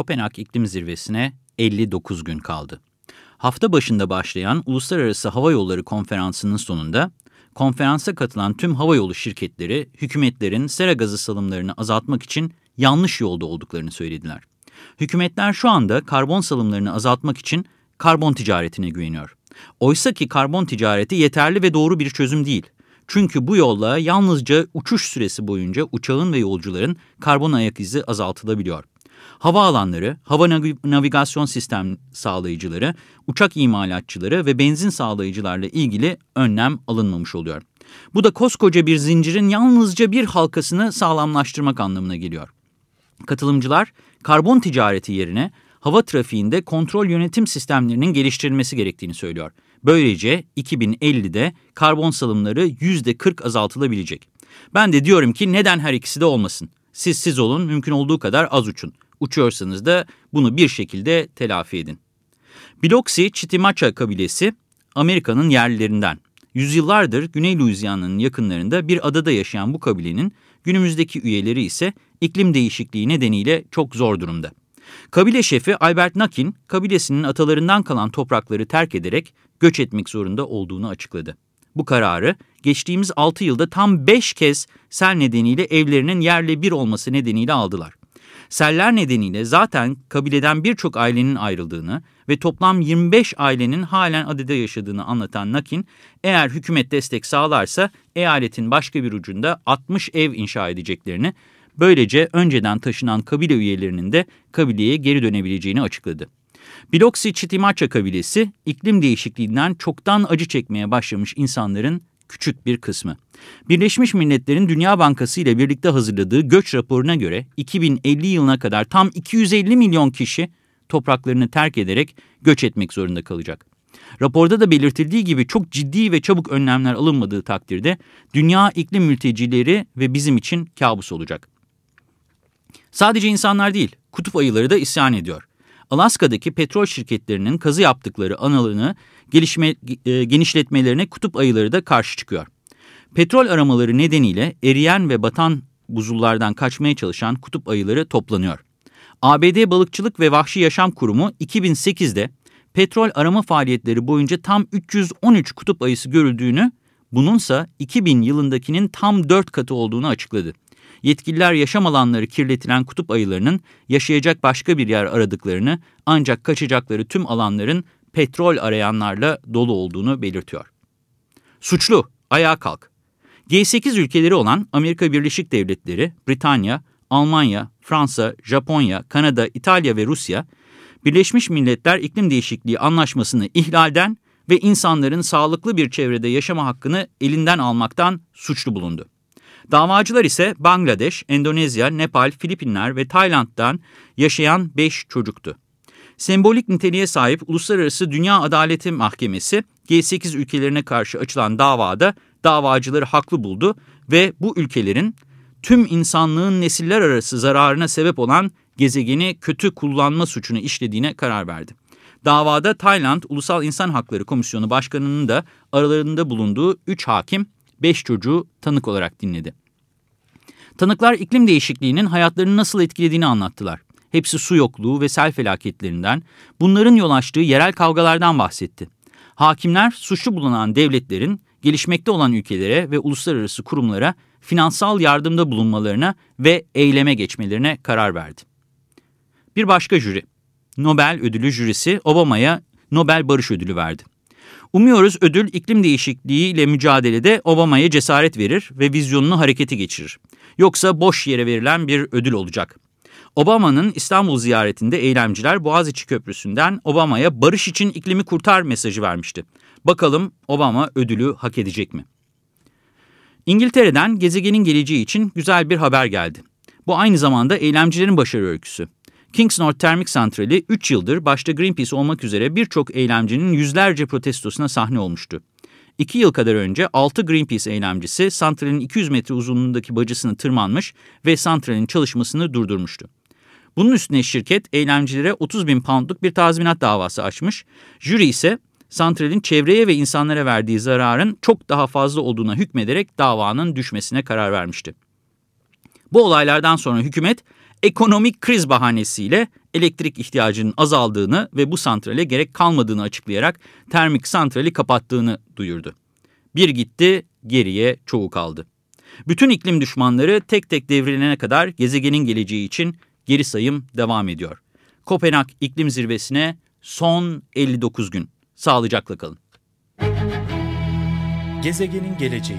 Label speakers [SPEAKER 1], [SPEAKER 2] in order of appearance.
[SPEAKER 1] Kopenhag İklim Zirvesi'ne 59 gün kaldı. Hafta başında başlayan Uluslararası Hava Yolları Konferansı'nın sonunda konferansa katılan tüm havayolu şirketleri hükümetlerin sera gazı salımlarını azaltmak için yanlış yolda olduklarını söylediler. Hükümetler şu anda karbon salımlarını azaltmak için karbon ticaretine güveniyor. Oysa ki karbon ticareti yeterli ve doğru bir çözüm değil. Çünkü bu yolla yalnızca uçuş süresi boyunca uçağın ve yolcuların karbon ayak izi azaltılabiliyor. Hava alanları, hava navigasyon sistem sağlayıcıları, uçak imalatçıları ve benzin sağlayıcılarla ilgili önlem alınmamış oluyor. Bu da koskoca bir zincirin yalnızca bir halkasını sağlamlaştırmak anlamına geliyor. Katılımcılar karbon ticareti yerine hava trafiğinde kontrol yönetim sistemlerinin geliştirilmesi gerektiğini söylüyor. Böylece 2050'de karbon salımları %40 azaltılabilecek. Ben de diyorum ki neden her ikisi de olmasın? Siz siz olun, mümkün olduğu kadar az uçun. Uçuyorsanız da bunu bir şekilde telafi edin. Biloxi Chitimacha kabilesi Amerika'nın yerlilerinden. Yüzyıllardır Güney Louisiana'nın yakınlarında bir adada yaşayan bu kabilenin günümüzdeki üyeleri ise iklim değişikliği nedeniyle çok zor durumda. Kabile şefi Albert Nakin, kabilesinin atalarından kalan toprakları terk ederek göç etmek zorunda olduğunu açıkladı. Bu kararı geçtiğimiz 6 yılda tam 5 kez sel nedeniyle evlerinin yerle bir olması nedeniyle aldılar. Seller nedeniyle zaten kabileden birçok ailenin ayrıldığını ve toplam 25 ailenin halen adada yaşadığını anlatan Nakin, eğer hükümet destek sağlarsa eyaletin başka bir ucunda 60 ev inşa edeceklerini, böylece önceden taşınan kabile üyelerinin de kabileye geri dönebileceğini açıkladı. Biloxi Chitimacha kabilesi iklim değişikliğinden çoktan acı çekmeye başlamış insanların küçük bir kısmı. Birleşmiş Milletler'in Dünya Bankası ile birlikte hazırladığı göç raporuna göre 2050 yılına kadar tam 250 milyon kişi topraklarını terk ederek göç etmek zorunda kalacak. Raporda da belirtildiği gibi çok ciddi ve çabuk önlemler alınmadığı takdirde dünya iklim mültecileri ve bizim için kabus olacak. Sadece insanlar değil, kutup ayıları da isyan ediyor. Alaska'daki petrol şirketlerinin kazı yaptıkları analarını gelişme, e, genişletmelerine kutup ayıları da karşı çıkıyor. Petrol aramaları nedeniyle eriyen ve batan buzullardan kaçmaya çalışan kutup ayıları toplanıyor. ABD Balıkçılık ve Vahşi Yaşam Kurumu 2008'de petrol arama faaliyetleri boyunca tam 313 kutup ayısı görüldüğünü, bununsa 2000 yılındakinin tam 4 katı olduğunu açıkladı. Yetkililer yaşam alanları kirletilen kutup ayılarının yaşayacak başka bir yer aradıklarını ancak kaçacakları tüm alanların petrol arayanlarla dolu olduğunu belirtiyor. Suçlu, ayağa kalk. G8 ülkeleri olan Amerika Birleşik Devletleri, Britanya, Almanya, Fransa, Japonya, Kanada, İtalya ve Rusya, Birleşmiş Milletler İklim Değişikliği Anlaşması'nı ihlalden ve insanların sağlıklı bir çevrede yaşama hakkını elinden almaktan suçlu bulundu. Davacılar ise Bangladeş, Endonezya, Nepal, Filipinler ve Tayland'dan yaşayan 5 çocuktu. Sembolik niteliğe sahip Uluslararası Dünya Adaleti Mahkemesi G8 ülkelerine karşı açılan davada davacıları haklı buldu ve bu ülkelerin tüm insanlığın nesiller arası zararına sebep olan gezegeni kötü kullanma suçunu işlediğine karar verdi. Davada Tayland Ulusal İnsan Hakları Komisyonu Başkanı'nın da aralarında bulunduğu 3 hakim 5 çocuğu tanık olarak dinledi. Tanıklar iklim değişikliğinin hayatlarını nasıl etkilediğini anlattılar. Hepsi su yokluğu ve sel felaketlerinden, bunların yol açtığı yerel kavgalardan bahsetti. Hakimler suçlu bulunan devletlerin gelişmekte olan ülkelere ve uluslararası kurumlara finansal yardımda bulunmalarına ve eyleme geçmelerine karar verdi. Bir başka jüri, Nobel ödülü jürisi Obama'ya Nobel Barış Ödülü verdi. Umuyoruz ödül iklim değişikliğiyle mücadelede Obama'ya cesaret verir ve vizyonunu harekete geçirir. Yoksa boş yere verilen bir ödül olacak. Obama'nın İstanbul ziyaretinde eylemciler Boğaziçi Köprüsü'nden Obama'ya barış için iklimi kurtar mesajı vermişti. Bakalım Obama ödülü hak edecek mi? İngiltere'den gezegenin geleceği için güzel bir haber geldi. Bu aynı zamanda eylemcilerin başarı öyküsü. Kingsnorth Termik Santrali 3 yıldır başta Greenpeace olmak üzere birçok eylemcinin yüzlerce protestosuna sahne olmuştu. 2 yıl kadar önce 6 Greenpeace eylemcisi santralin 200 metre uzunluğundaki bacasını tırmanmış ve santralin çalışmasını durdurmuştu. Bunun üstüne şirket eylemcilere 30 bin poundluk bir tazminat davası açmış. Jüri ise santralin çevreye ve insanlara verdiği zararın çok daha fazla olduğuna hükmederek davanın düşmesine karar vermişti. Bu olaylardan sonra hükümet ekonomik kriz bahanesiyle elektrik ihtiyacının azaldığını ve bu santrale gerek kalmadığını açıklayarak termik santrali kapattığını duyurdu. Bir gitti, geriye çoğu kaldı. Bütün iklim düşmanları tek tek devrilene kadar gezegenin geleceği için geri sayım devam ediyor. Kopenhag İklim Zirvesi'ne son 59 gün. Sağlıcakla kalın.
[SPEAKER 2] Gezegenin geleceği